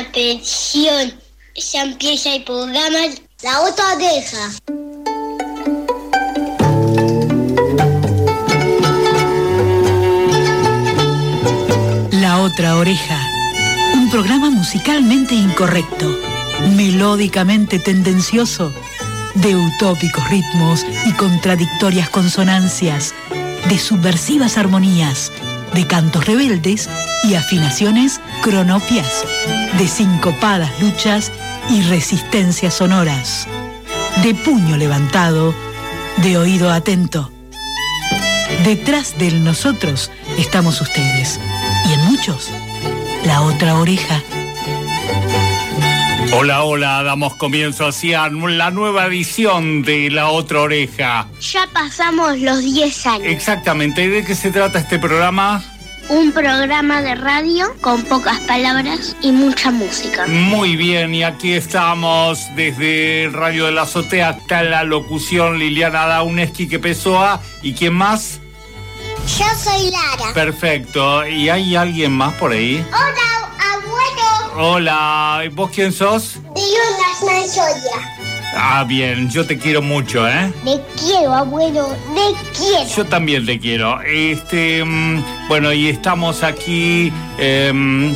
Empieza La Otra Oreja. La Otra Oreja. Un programa musicalmente incorrecto, melódicamente tendencioso, de utópicos ritmos y contradictorias consonancias, de subversivas armonías, de cantos rebeldes y afinaciones cronopias, de sincopadas luchas y resistencias sonoras, de puño levantado, de oído atento. Detrás del nosotros estamos ustedes y en muchos la otra oreja. Hola, hola, damos comienzo hacia la nueva edición de La Otra Oreja. Ya pasamos los 10 años. Exactamente, ¿de qué se trata este programa? Un programa de radio con pocas palabras y mucha música. Muy bien, y aquí estamos desde Radio de la Azotea, está la locución Liliana Dauneski que Pessoa. ¿Y quién más? Yo soy Lara. Perfecto, ¿y hay alguien más por ahí? Hola, abuelo. Hola, ¿y ¿vos quién sos? De una Manchoya. Ah, bien, yo te quiero mucho, ¿eh? Te quiero, abuelo, te quiero. Yo también te quiero. Este, mm, bueno, y estamos aquí em,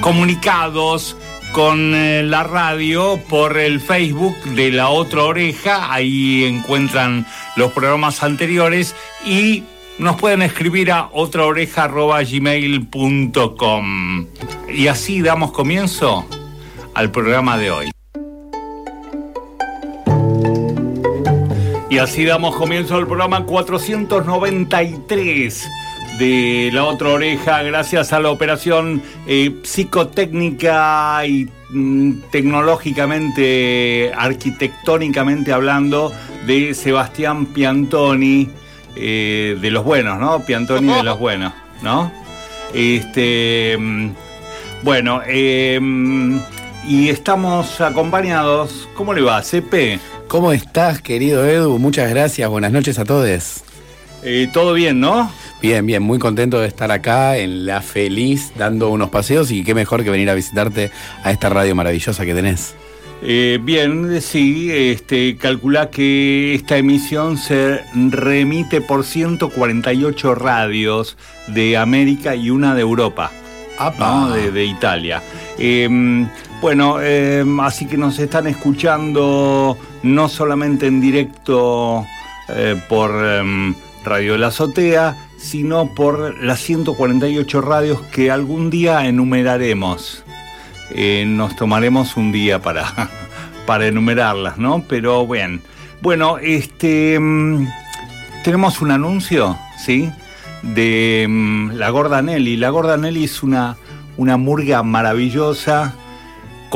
comunicados con eh, la radio por el Facebook de La Otra Oreja. Ahí encuentran los programas anteriores y nos pueden escribir a otraoreja.gmail.com. Y así damos comienzo al programa de hoy. Y así damos comienzo al programa 493 de La Otra Oreja, gracias a la operación eh, psicotécnica y mm, tecnológicamente, arquitectónicamente hablando, de Sebastián Piantoni, eh, de los buenos, ¿no? Piantoni de los buenos, ¿no? Este, mm, bueno, eh, mm, y estamos acompañados, ¿cómo le va, CP? ¿Cómo estás, querido Edu? Muchas gracias, buenas noches a todos. Eh, Todo bien, ¿no? Bien, bien, muy contento de estar acá en La Feliz dando unos paseos y qué mejor que venir a visitarte a esta radio maravillosa que tenés. Eh, bien, sí, este, calcula que esta emisión se remite por 148 radios de América y una de Europa, ¿no? de, de Italia. Eh, bueno, eh, así que nos están escuchando no solamente en directo eh, por em, Radio la Azotea, sino por las 148 radios que algún día enumeraremos. Eh, nos tomaremos un día para, para enumerarlas, ¿no? Pero bueno, bueno, este mm, tenemos un anuncio, ¿sí? De la Gorda Nelly. La Gorda Nelly es una, una murga maravillosa,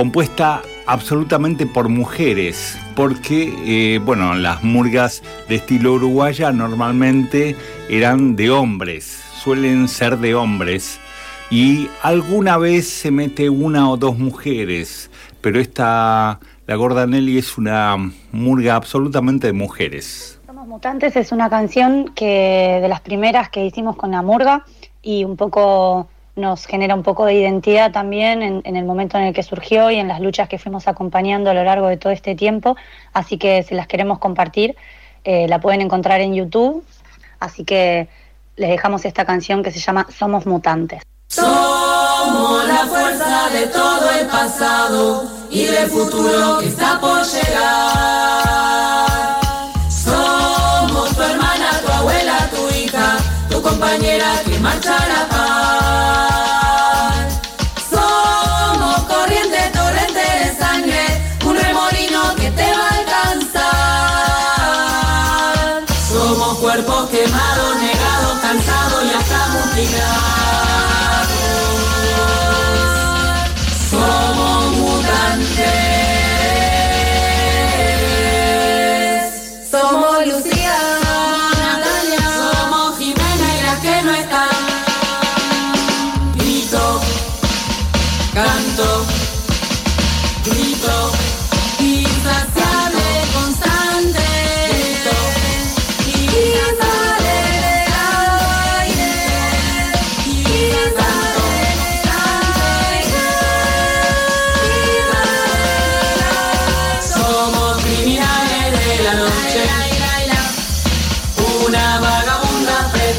compuesta absolutamente por mujeres, porque, eh, bueno, las murgas de estilo uruguaya normalmente eran de hombres, suelen ser de hombres, y alguna vez se mete una o dos mujeres, pero esta, la Gorda Nelly es una murga absolutamente de mujeres. Somos Mutantes es una canción que de las primeras que hicimos con la murga y un poco nos genera un poco de identidad también en, en el momento en el que surgió y en las luchas que fuimos acompañando a lo largo de todo este tiempo. Así que si las queremos compartir, eh, la pueden encontrar en YouTube. Así que les dejamos esta canción que se llama Somos Mutantes. Somos la fuerza de todo el pasado y del futuro que está por llegar. Somos tu hermana, tu abuela, tu hija, tu compañera que marcha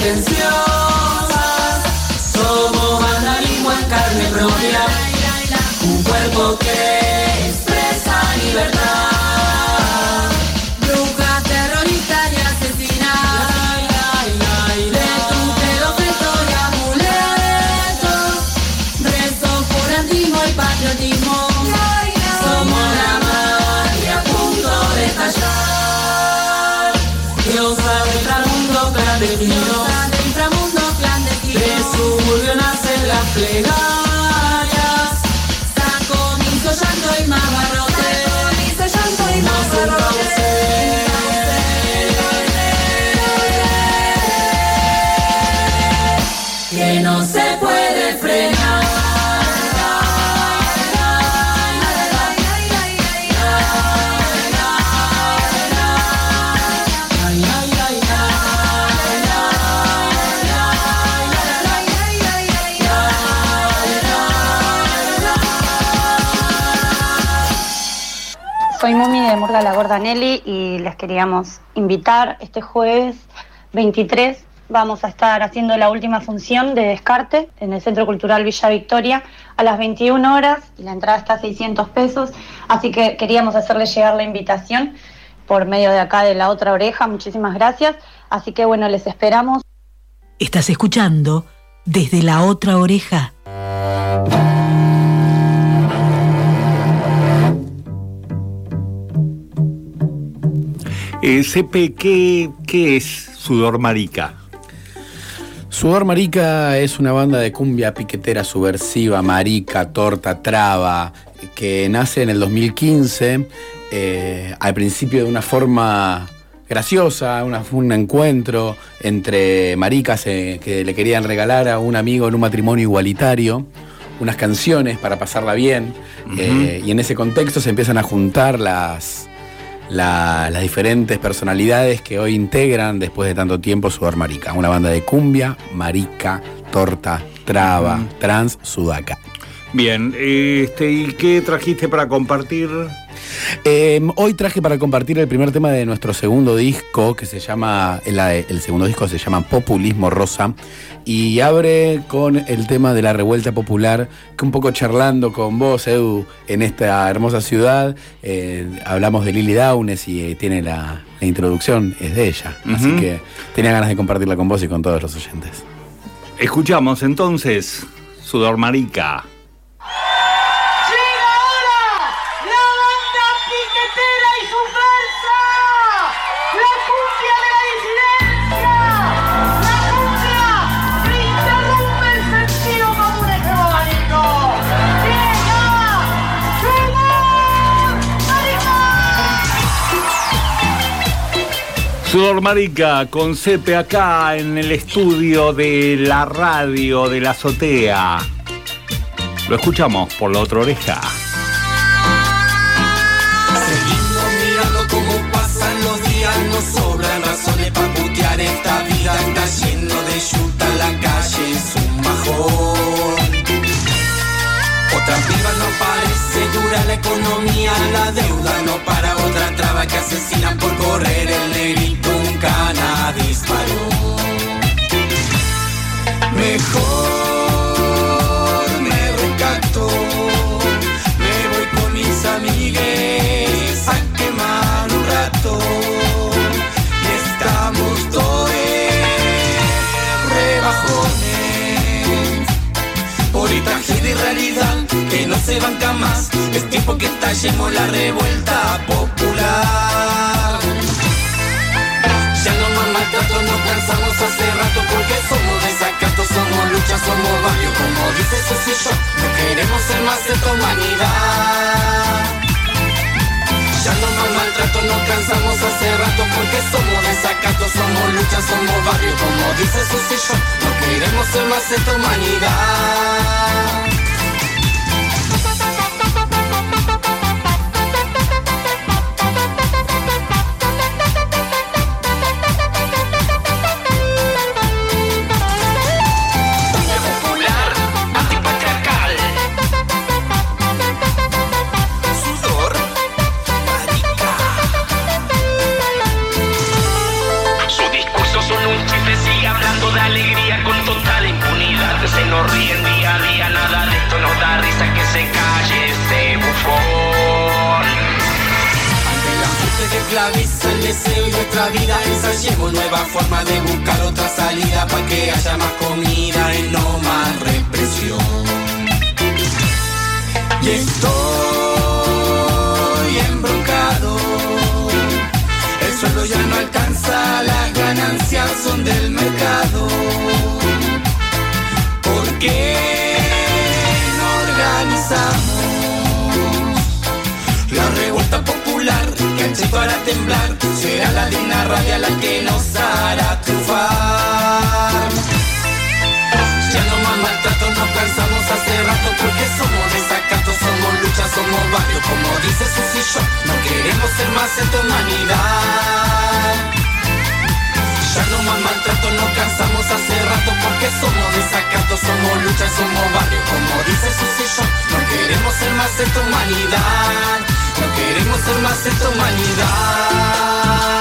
canción. Soy Mumi de Murga La Gorda Nelly y les queríamos invitar este jueves 23. Vamos a estar haciendo la última función de descarte en el Centro Cultural Villa Victoria a las 21 horas y la entrada está a 600 pesos. Así que queríamos hacerles llegar la invitación por medio de acá de la otra oreja. Muchísimas gracias. Así que bueno, les esperamos. Estás escuchando desde la otra oreja. Eh, Sepe, ¿qué, ¿qué es Sudor Marica? Sudor Marica es una banda de cumbia piquetera subversiva, marica, torta, traba, que nace en el 2015, eh, al principio de una forma graciosa, una- un encuentro entre maricas eh, que le querían regalar a un amigo en un matrimonio igualitario unas canciones para pasarla bien, eh, y en ese contexto se empiezan a juntar las, la- las diferentes personalidades que hoy integran después de tanto tiempo Sudor Marica. Una banda de cumbia, marica, torta, traba, trans, sudaca. Bien, este, ¿y qué trajiste para compartir? Eh, hoy traje para compartir el primer tema de nuestro segundo disco, que se llama, el, el segundo disco se llama Populismo Rosa, y abre con el tema de la revuelta popular, que un poco charlando con vos, Edu, en esta hermosa ciudad, eh, hablamos de Lily Downes y eh, tiene la, la introducción, es de ella, así que tenía ganas de compartirla con vos y con todos los oyentes. Escuchamos entonces Sudor Marica. Sudor Marica con Sepe acá en el estudio de la radio de la azotea. Lo escuchamos por la otra oreja. Seguimos mirando cómo pasan los días, nos sobran razones para putear esta vida. Está lleno de yuta, la calle es un bajón. Otra piba no parece dura la economía, la deuda no para otra traba que asesinan por correr el negrito, Mejor me recato, me voy con mis amigues a quemar un rato. Y estamos todos rebajones por tragedia y realidad que no se banca más. Es tiempo que estallemos la revuelta popular. Maltrato, nos cansamos hace rato porque somos desacatos, somos lucha, somos barrio, como dice Susi yo, no queremos ser más esta humanidad. Ya no más maltrato, nos cansamos hace rato porque somos desacatos, somos lucha, somos barrio, como dice Susi yo, no queremos ser más esta humanidad. Esclaviza el deseo y nuestra vida ensayemos nueva forma de buscar otra salida para que haya más comida y no más represión. Y estoy embroncado, el sueldo ya no alcanza las ganancias son del mercado. ¿Por qué no organizamos cheto hará temblar? Será la digna rabia la que nos hará triunfar. Ya no más maltrato, nos cansamos hace rato porque somos desacatos, somos lucha, somos barrio, como dice Susi Shop, no queremos ser más esta humanidad. Ya no más maltrato, nos cansamos hace rato porque somos desacatos, somos lucha, somos barrio, como dice Susi Shop, no queremos ser más esta humanidad, no queremos ser más esta humanidad.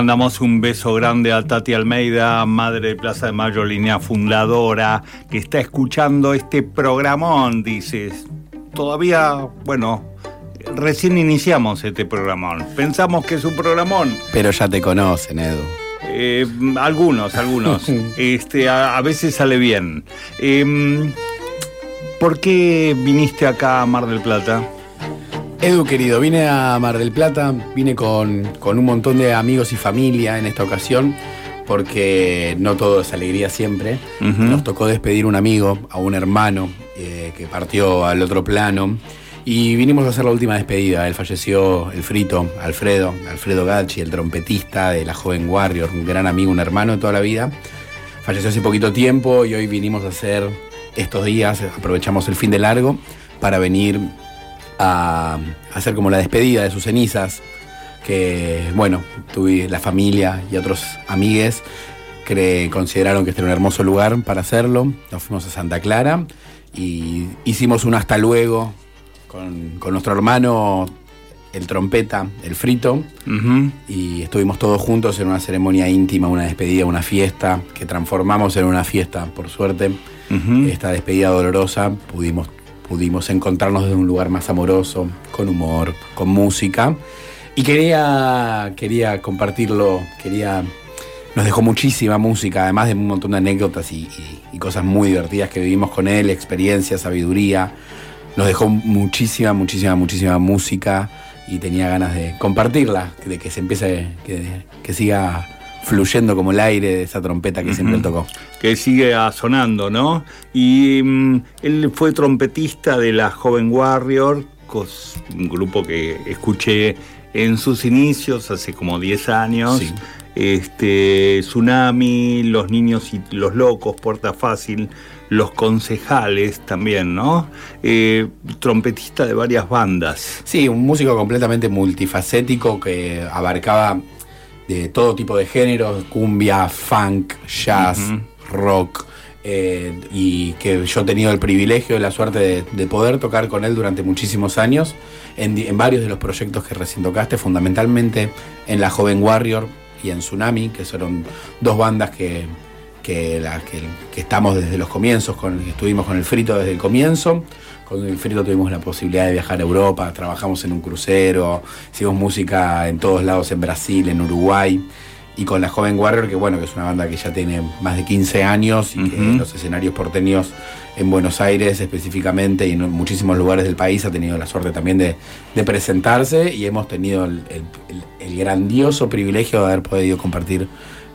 Mandamos un beso grande a Tati Almeida, madre de Plaza de Mayo, línea fundadora, que está escuchando este programón, dices. Todavía, bueno, recién iniciamos este programón. Pensamos que es un programón. Pero ya te conocen, Edu. Eh, algunos, algunos. este, a, a veces sale bien. Em, ¿Por qué viniste acá a Mar del Plata? Edu, querido, vine a Mar del Plata, vine con, con un montón de amigos y familia en esta ocasión, porque no todo es alegría siempre. Nos tocó despedir un amigo, a un hermano eh, que partió al otro plano. Y vinimos a hacer la última despedida. Él falleció, el frito, Alfredo, Alfredo Gacci, el trompetista de la joven Warrior, un gran amigo, un hermano de toda la vida. Falleció hace poquito tiempo y hoy vinimos a hacer estos días, aprovechamos el fin de largo para venir a hacer como la despedida de sus cenizas, que bueno, tuve la familia y otros amigues que consideraron que este era un hermoso lugar para hacerlo. Nos fuimos a Santa Clara y hicimos un hasta luego con, con nuestro hermano, el trompeta, el frito, y estuvimos todos juntos en una ceremonia íntima, una despedida, una fiesta, que transformamos en una fiesta, por suerte. Esta despedida dolorosa pudimos, pudimos encontrarnos desde un lugar más amoroso, con humor, con música. Y quería, quería compartirlo, quería. Nos dejó muchísima música, además de un montón de anécdotas y, cosas muy divertidas que vivimos con él, experiencia, sabiduría. Nos dejó muchísima, muchísima, muchísima música y tenía ganas de compartirla, de que se empiece, que, que siga fluyendo como el aire de esa trompeta que siempre tocó. que sigue sonando, ¿no? Y mm, él fue trompetista de la Joven Warrior, un grupo que escuché en sus inicios hace como 10 años. Sí. Este, Tsunami, Los Niños y los Locos, Puerta Fácil, Los Concejales también, ¿no? Eh, trompetista de varias bandas. Sí, un músico completamente multifacético que abarcaba de todo tipo de géneros, cumbia, funk, jazz, rock, eh, y que yo he tenido el privilegio y la suerte de, de poder tocar con él durante muchísimos años en, en varios de los proyectos que recién tocaste, fundamentalmente en La Joven Warrior y en Tsunami, que fueron dos bandas que, que, la- que- que estamos desde los comienzos, con, estuvimos con el Frito desde el comienzo. Con el Frito tuvimos la posibilidad de viajar a Europa, trabajamos en un crucero, hicimos música en todos lados, en Brasil, en Uruguay. Y con la Joven Warrior, que bueno, que es una banda que ya tiene más de 15 años y que en los escenarios porteños en Buenos Aires específicamente y en muchísimos lugares del país ha tenido la suerte también de, de presentarse y hemos tenido el, el- el- el grandioso privilegio de haber podido compartir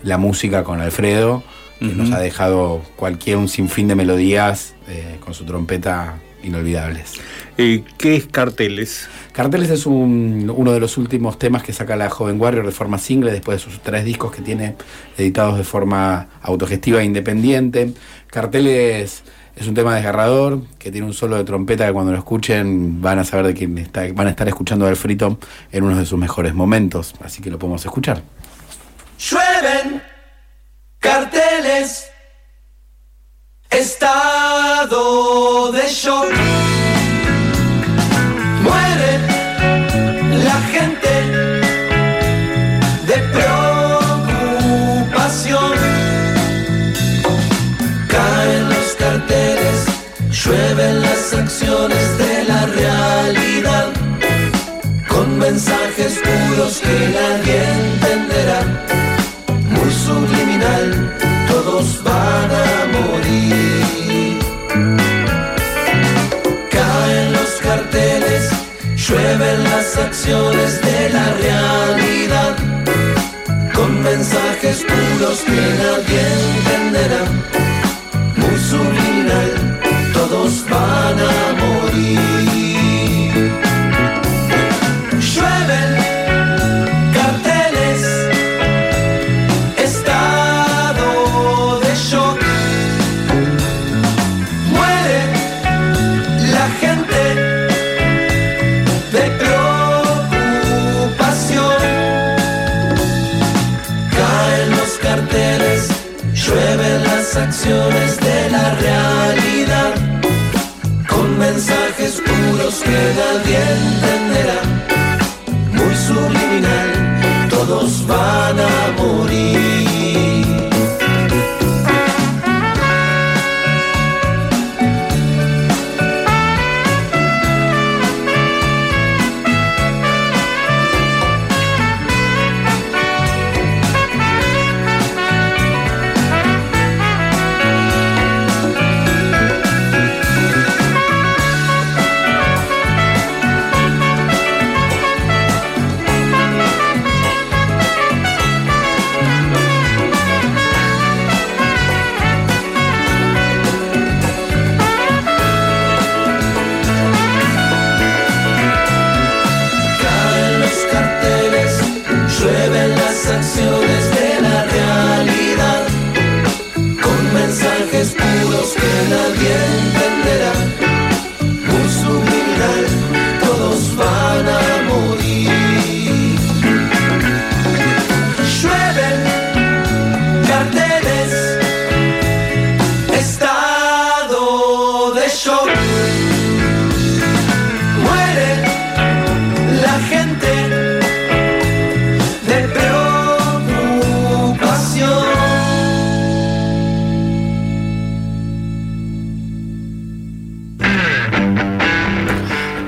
la música con Alfredo, que nos ha dejado cualquier un sinfín de melodías eh, con su trompeta inolvidables. Eh, ¿Qué es Carteles? Carteles es un- uno de los últimos temas que saca la Joven Warrior de forma single después de sus tres discos que tiene editados de forma autogestiva e independiente. Carteles es un tema desgarrador que tiene un solo de trompeta que cuando lo escuchen van a saber de quién está, van a estar escuchando al frito en uno de sus mejores momentos, así que lo podemos escuchar. Llueven carteles, estado de shock. Muere la gente de preocupación. Caen los carteles, llueven las acciones de la realidad. Con mensajes puros que nadie entenderá muy subliminal, todos van a morir. Caen los carteles, llueven las acciones de la realidad, con mensajes puros que nadie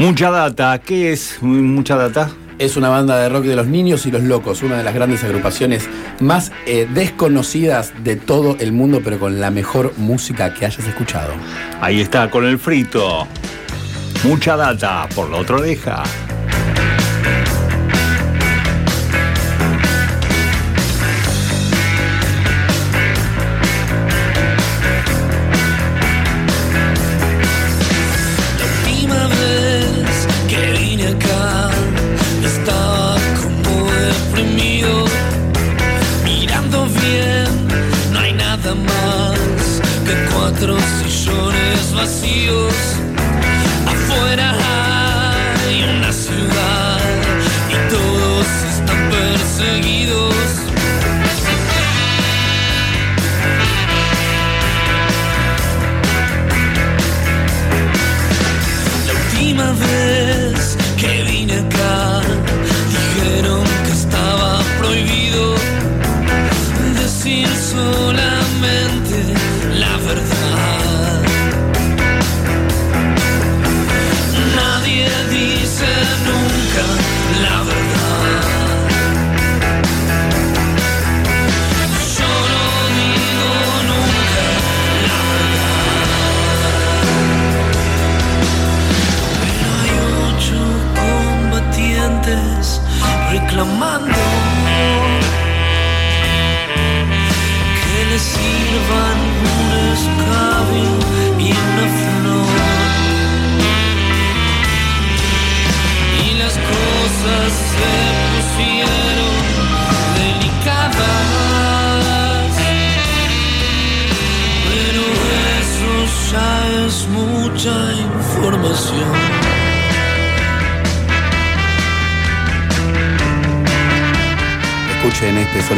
Mucha data, ¿qué es mucha data? Es una banda de rock de los niños y los locos, una de las grandes agrupaciones más eh, desconocidas de todo el mundo, pero con la mejor música que hayas escuchado. Ahí está, con el frito. Mucha data por la otra oreja. Afuera hay una ciudad y todos están perseguidos.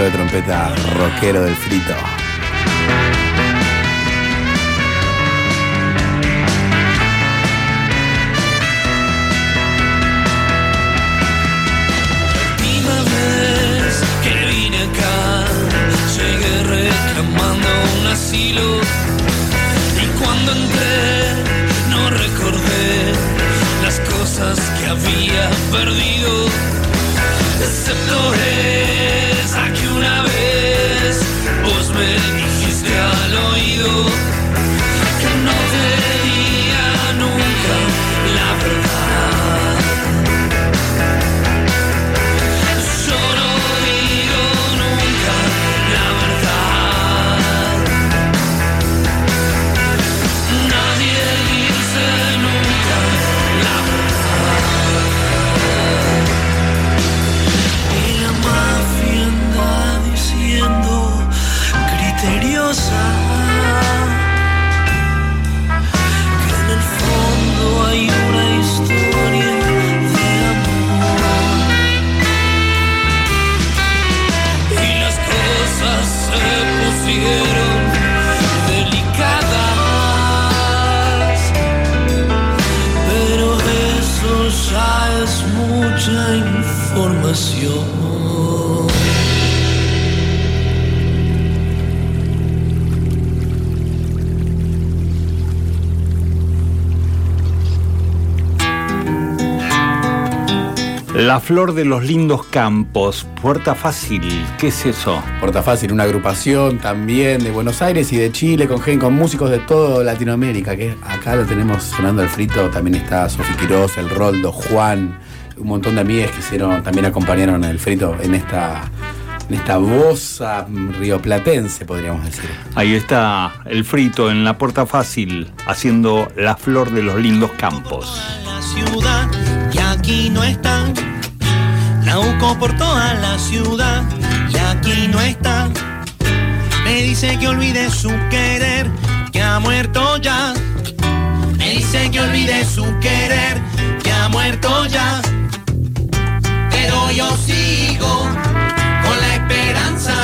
de trompeta rockero del frito. La flor de los lindos campos, Puerta Fácil, ¿qué es eso? Puerta Fácil, una agrupación también de Buenos Aires y de Chile, con, gen- con músicos de toda Latinoamérica, que acá lo tenemos sonando al frito, también está Sofi Quiroz, El Roldo, Juan, un montón de amigas que hicieron, también acompañaron el frito en esta, en esta bosa rioplatense, podríamos decir. Ahí está el frito en la Puerta Fácil, haciendo la flor de los lindos campos. la ciudad y aquí no están. La busco por toda la ciudad y aquí no está. Me dice que olvide su querer, que ha muerto ya. Me dice que olvide su querer, que ha muerto ya. Pero yo sigo con la esperanza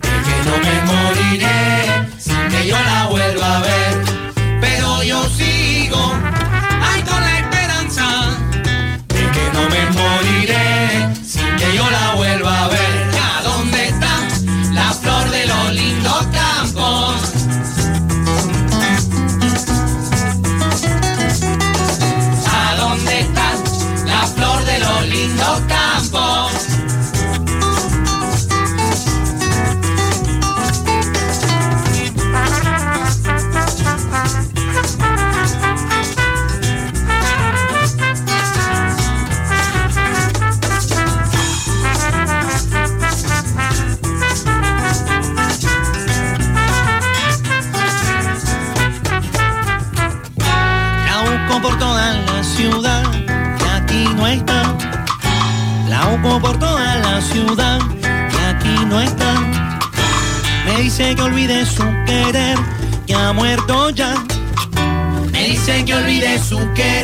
de que no me moriré sin que yo la vuelva a ver. Pero yo sigo moriré sin que yo la vuelva a ver. ¿A dónde está la flor de los lindos campos? ¿A dónde está la flor de los lindos campos? Que olvide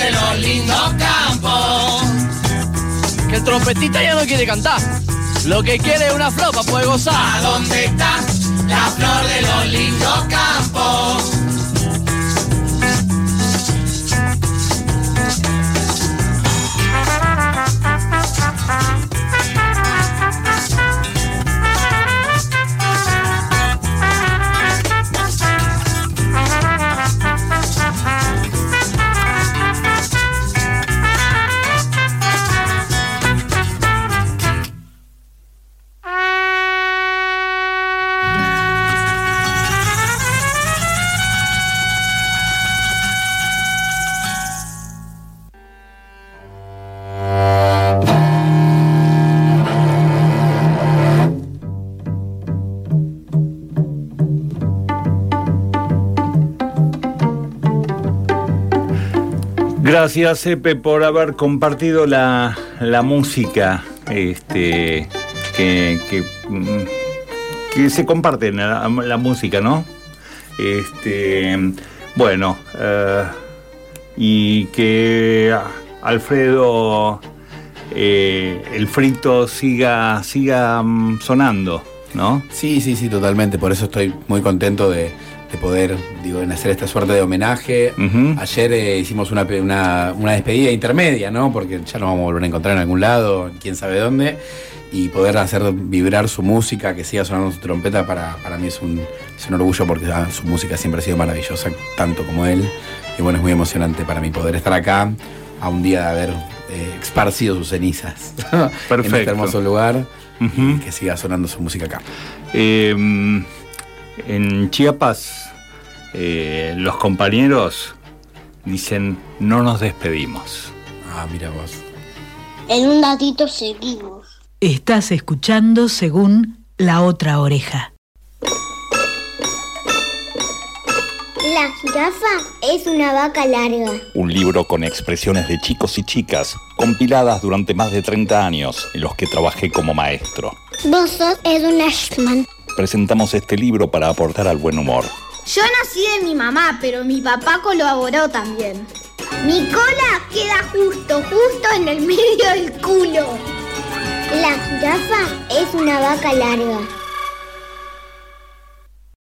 de los lindos campos? Que el trompetista ya no quiere cantar. Lo que quiere es una flor para poder ¿A gozar. dónde está la flor de los lindos campos? Gracias, Epe, por haber compartido la, la música este, que, que, mm, se comparte la, música, ¿no? Este, bueno, eh, y que Alfredo, eh, el frito siga, siga mm, sonando, ¿no? Sí, sí, sí, totalmente. Por eso estoy muy contento de, de poder, digo, en hacer esta suerte de homenaje. Ayer eh, hicimos una, una, una despedida intermedia, ¿no? Porque ya nos vamos a volver a encontrar en algún lado, quién sabe dónde. Y poder hacer vibrar su música, que siga sonando su trompeta, para, para mí es un, es un orgullo porque ah, su música siempre ha sido maravillosa, tanto como él. Y bueno, es muy emocionante para mí poder estar acá a un día de haber eh, esparcido sus cenizas en Perfecto. este hermoso lugar. Y que siga sonando su música acá. Eh, en Chiapas, eh, los compañeros dicen, no nos despedimos. Ah, mira vos. En un ratito seguimos. Estás escuchando según la otra oreja. La jirafa es una vaca larga. Un libro con expresiones de chicos y chicas, compiladas durante más de 30 años, en los que trabajé como maestro. Vos sos Edwin Ashman. Presentamos este libro para aportar al buen humor. Yo nací de mi mamá, pero mi papá colaboró también. Mi cola queda justo, justo en el medio del culo. La jirafa es una vaca larga.